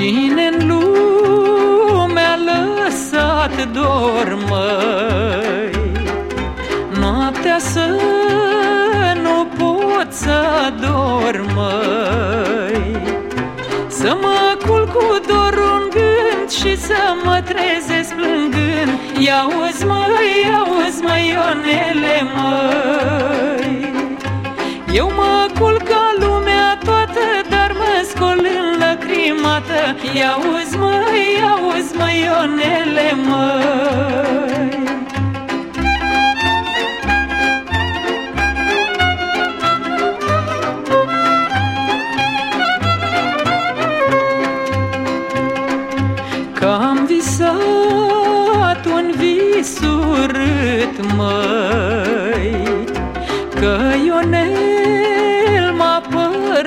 Cine în lume a lăsat dor, Noaptea să nu pot să dorm, măi, Să mă culc cu dorul în gând Și să mă trezesc plângând. Ia-uzi, măi, ia-uzi, măi, Ionele, măi, Eu mă culc lăcrimată Ia-uzi măi, ia-uzi măi, Ionele măi. Că am visat un vis urât, măi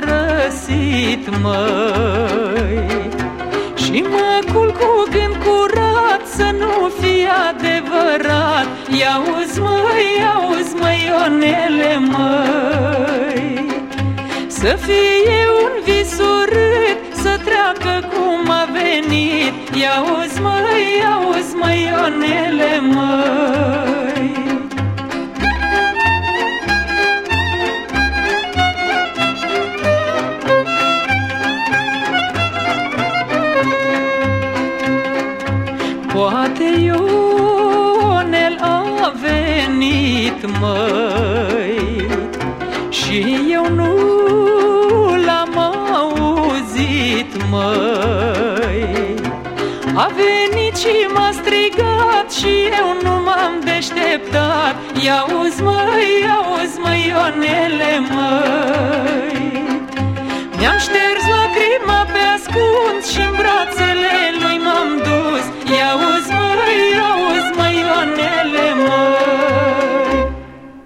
părăsit, măi. Și mă culc cu gând curat să nu fie adevărat. Ia-uzi, măi, ia-uzi, măi, Ionele, măi. Să fie un vis urât, să treacă cum a venit. Ia-uzi, măi, ia-uzi, măi, Ionele, măi Poate Ionel a venit, măi Și eu nu l-am auzit, măi. A venit și m-a strigat și eu nu m-am deșteptat. Ia-uzi, măi, ia-uzi, măi, Ionele, măi